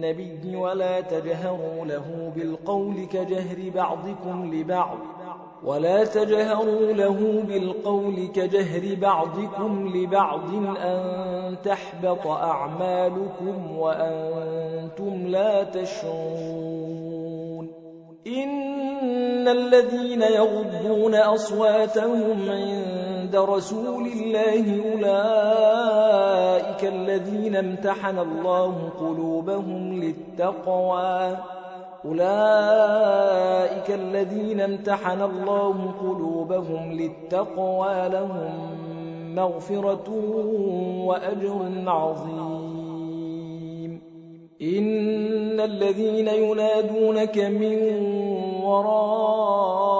النبي ولا تجهروا له بالقول كجهر بعضكم لبعض ولا تجهروا له بالقول كجهر بعضكم لبعض أن تحبط أعمالكم وأنتم لا تشعرون. إن الذين يغضون أصواتهم عند رسول الله أولئك الذين امتحن الله قلوبهم للتقوى. أولئك الذين امتحن الله قلوبهم للتقوى. لهم مغفرة وأجر عظيم. إن الذين ينادونك من وراء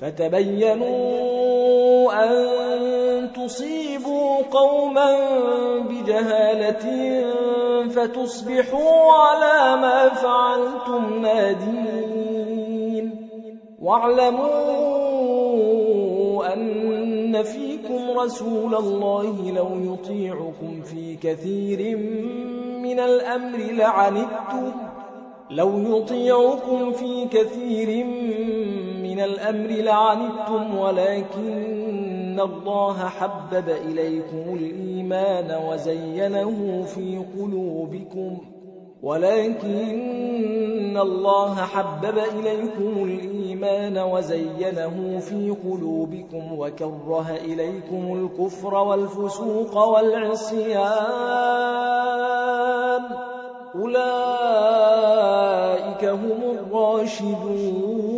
فتبينوا أن تصيبوا قوما بجهالة فتصبحوا على ما فعلتم نادين واعلموا أن فيكم رسول الله لو يطيعكم في كثير من الأمر لعنتم. لو يطيعكم في كثير من الأمر لعنتم ولكن الله حبب إليكم الإيمان وزينه في قلوبكم ولكن الله حبب إليكم الإيمان وزينه في قلوبكم وكره إليكم الكفر والفسوق والعصيان أولئك هم الراشدون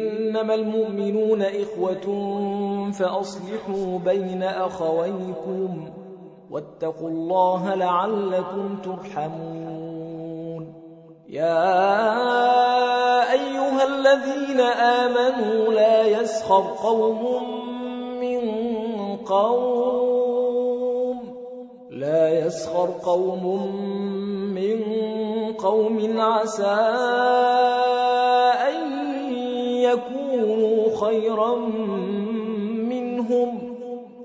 إنما المؤمنون إخوة فأصلحوا بين أخويكم واتقوا الله لعلكم ترحمون. يا أيها الذين آمنوا لا يسخر قوم من قوم لا يسخر قوم من قوم عسى أن يكونوا خيرا منهم.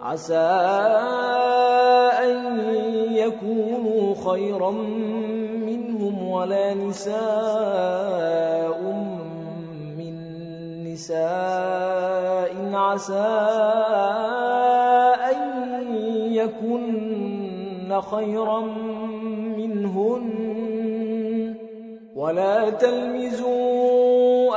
عسى أن يكونوا خيرا منهم ولا نساء من نساء. عسى أن يكن خيرا منهن. ولا تلمزوا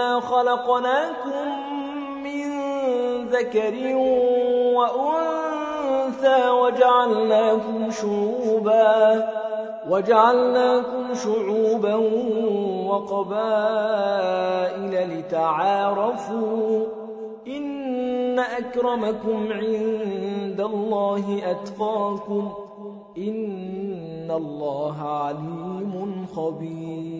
إنا خلقناكم من ذكر وأنثى وجعلناكم شعوبا وجعلناكم شعوبا وقبائل لتعارفوا إن أكرمكم عند الله أتقاكم إن الله عليم خبير